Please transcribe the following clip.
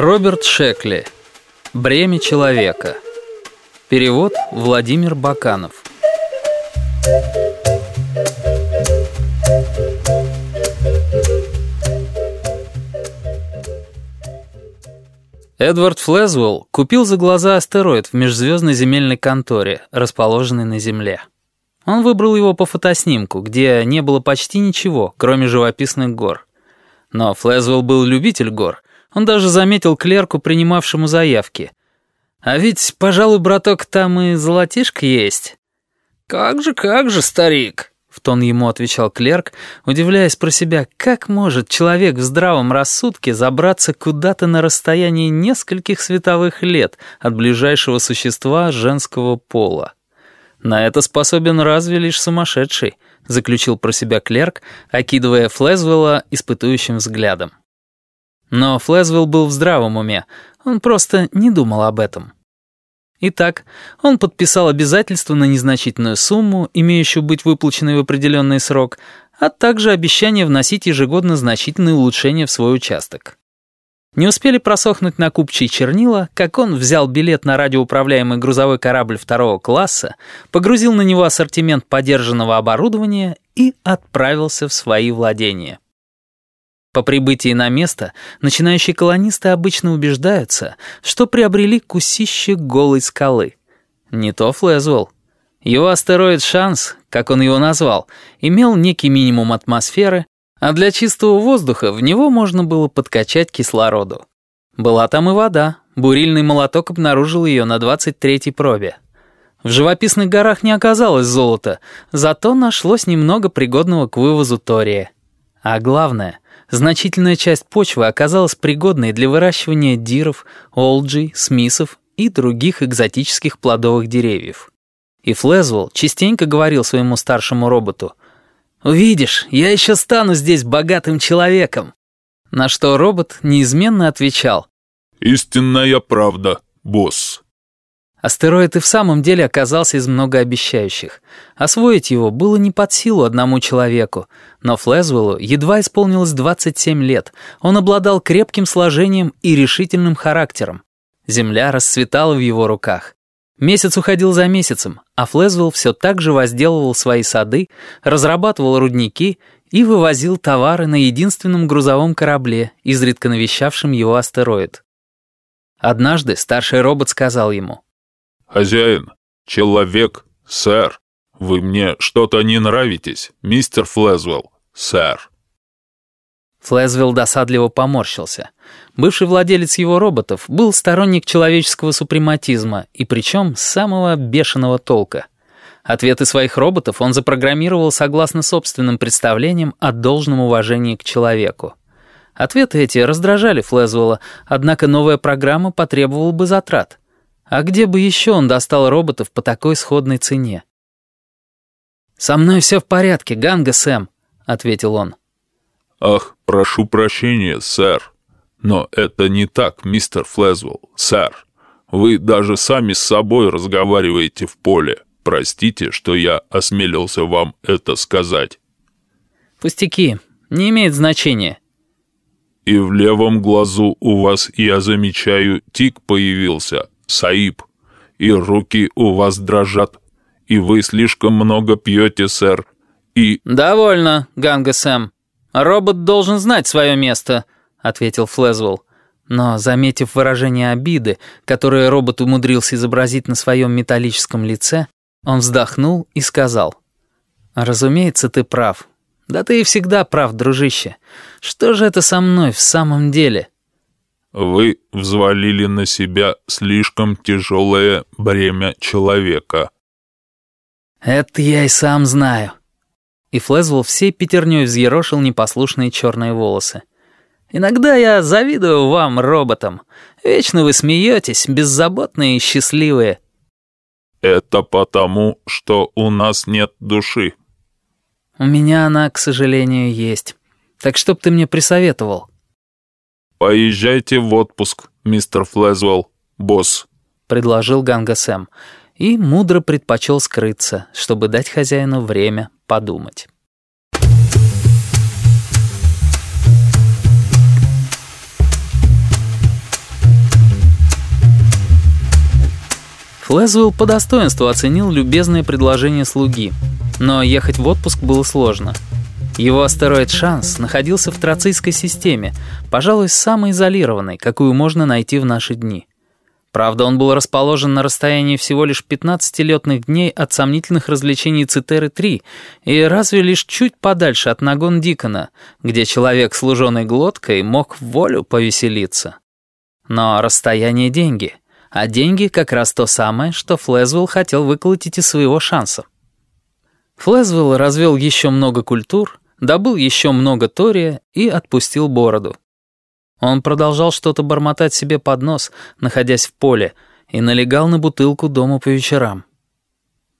Роберт Шекли. Бремя человека. Перевод Владимир Баканов. Эдвард Флезвелл купил за глаза астероид в межзвездной земельной конторе, расположенной на Земле. Он выбрал его по фотоснимку, где не было почти ничего, кроме живописных гор. Но Флезвелл был любитель гор. Он даже заметил клерку, принимавшему заявки. «А ведь, пожалуй, браток, там и золотишко есть». «Как же, как же, старик!» В тон ему отвечал клерк, удивляясь про себя, как может человек в здравом рассудке забраться куда-то на расстоянии нескольких световых лет от ближайшего существа женского пола. На это способен разве лишь сумасшедший, заключил про себя клерк, окидывая Флезвелла испытующим взглядом. Но Флезвелл был в здравом уме, он просто не думал об этом. Итак, он подписал обязательство на незначительную сумму, имеющую быть выплаченной в определенный срок, а также обещание вносить ежегодно значительные улучшения в свой участок. Не успели просохнуть на купчие чернила, как он взял билет на радиоуправляемый грузовой корабль второго класса, погрузил на него ассортимент подержанного оборудования и отправился в свои владения. По прибытии на место начинающие колонисты обычно убеждаются, что приобрели кусище голой скалы. Не то Флэзвелл. Его астероид «Шанс», как он его назвал, имел некий минимум атмосферы, а для чистого воздуха в него можно было подкачать кислороду. Была там и вода, бурильный молоток обнаружил ее на 23-й пробе. В живописных горах не оказалось золота, зато нашлось немного пригодного к вывозу тория. А главное — значительная часть почвы оказалась пригодной для выращивания диров, олджей, смисов и других экзотических плодовых деревьев. И Флезвелл частенько говорил своему старшему роботу «Увидишь, я еще стану здесь богатым человеком». На что робот неизменно отвечал «Истинная правда, босс». Астероид и в самом деле оказался из многообещающих. Освоить его было не под силу одному человеку, но Флезвеллу едва исполнилось 27 лет. Он обладал крепким сложением и решительным характером. Земля расцветала в его руках. Месяц уходил за месяцем, а Флезвелл все так же возделывал свои сады, разрабатывал рудники и вывозил товары на единственном грузовом корабле, изредка навещавшем его астероид. Однажды старший робот сказал ему — «Хозяин, человек, сэр, вы мне что-то не нравитесь, мистер Флезвелл, сэр». Флезвелл досадливо поморщился. Бывший владелец его роботов был сторонник человеческого супрематизма, и причем самого бешеного толка. Ответы своих роботов он запрограммировал согласно собственным представлениям о должном уважении к человеку. Ответы эти раздражали Флезвелла, однако новая программа потребовала бы затрат — а где бы еще он достал роботов по такой сходной цене? «Со мной все в порядке, Ганга Сэм», — ответил он. «Ах, прошу прощения, сэр. Но это не так, мистер Флезвелл, сэр. Вы даже сами с собой разговариваете в поле. Простите, что я осмелился вам это сказать». «Пустяки, не имеет значения». «И в левом глазу у вас, я замечаю, тик появился, Саиб, и руки у вас дрожат, и вы слишком много пьете, сэр, и...» «Довольно, Ганга Сэм. Робот должен знать свое место», — ответил Флезвелл. Но, заметив выражение обиды, которое робот умудрился изобразить на своем металлическом лице, он вздохнул и сказал. «Разумеется, ты прав. Да ты и всегда прав, дружище. Что же это со мной в самом деле?» Вы взвалили на себя слишком тяжелое бремя человека. Это я и сам знаю. И Флезвелл всей пятерней взъерошил непослушные черные волосы. Иногда я завидую вам, роботам. Вечно вы смеетесь, беззаботные и счастливые. Это потому, что у нас нет души. У меня она, к сожалению, есть. Так что б ты мне присоветовал? «Поезжайте в отпуск, мистер Флэзвелл, босс», — предложил Ганга Сэм, и мудро предпочел скрыться, чтобы дать хозяину время подумать. Флэзвелл по достоинству оценил любезное предложение слуги, но ехать в отпуск было сложно — его астероид «Шанс» находился в Троцийской системе, пожалуй, самой изолированной, какую можно найти в наши дни. Правда, он был расположен на расстоянии всего лишь 15 летных дней от сомнительных развлечений Цитеры-3 и разве лишь чуть подальше от Нагон Дикона, где человек с луженой глоткой мог в волю повеселиться. Но расстояние — деньги, а деньги — как раз то самое, что Флезвелл хотел выколотить из своего шанса. Флезвелл развел еще много культур, добыл еще много тория и отпустил бороду. Он продолжал что-то бормотать себе под нос, находясь в поле, и налегал на бутылку дома по вечерам.